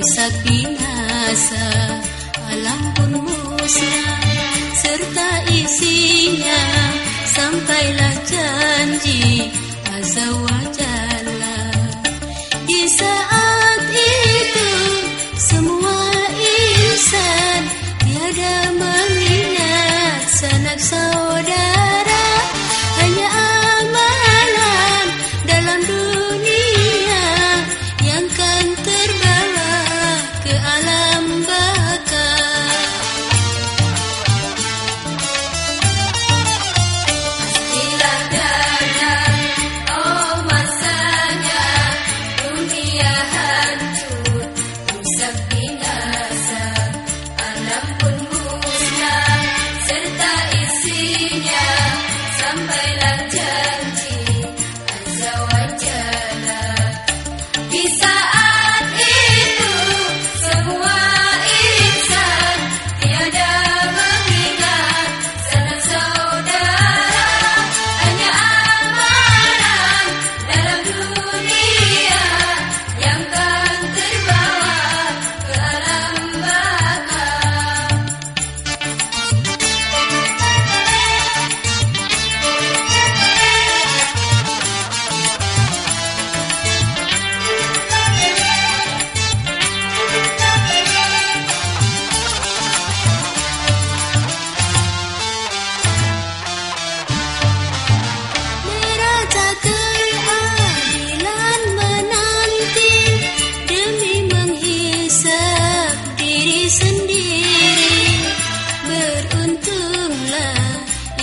rusak binasa alam pun musnah serta isinya. Sampailah janji azawajah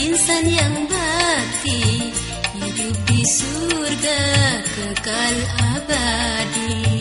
insan yang bakti hidup di surga kekal abadi.